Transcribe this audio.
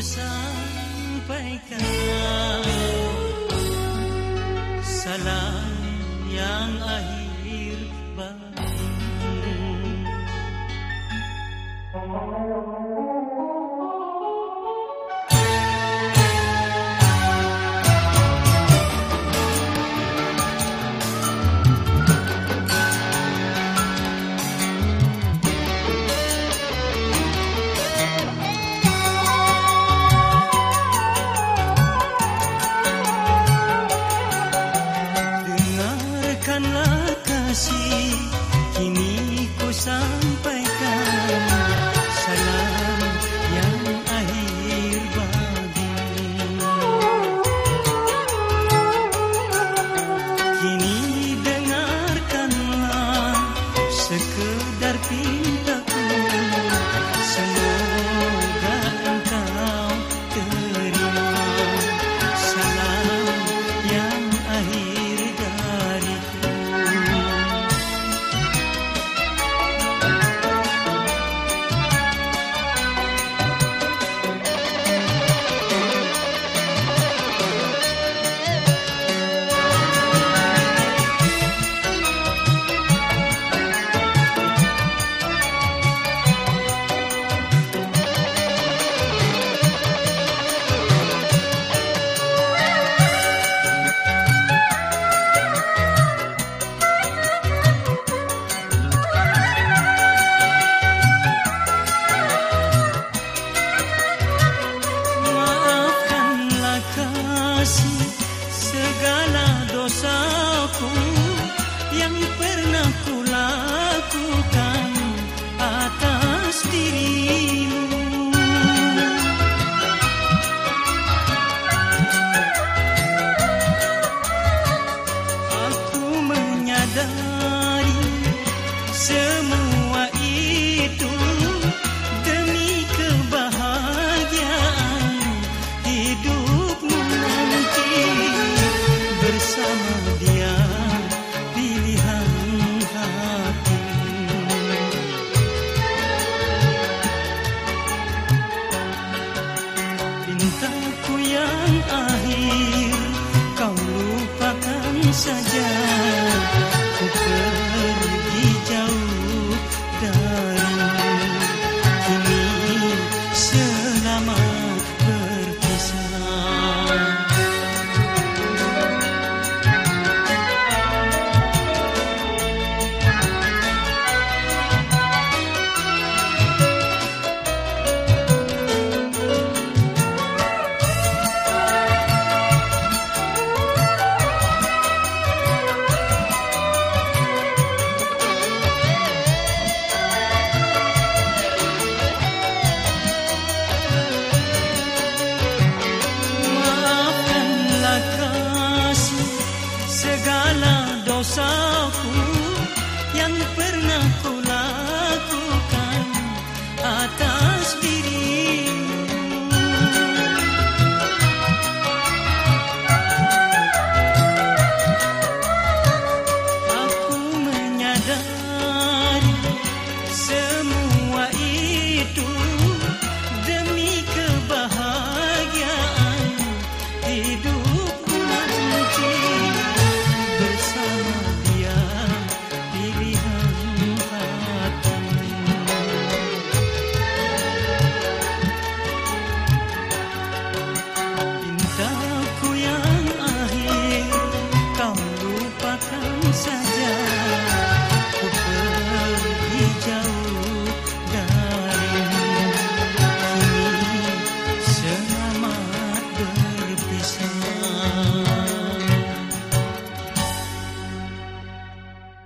Kini ku sampaikan Salam yang akhir bagimu Kini ku sampaikan Salam yang akhir bagimu Kini dengarkanlah Sekedar kasih yang akhir kau lupakan saja yang pernah ku 曾相。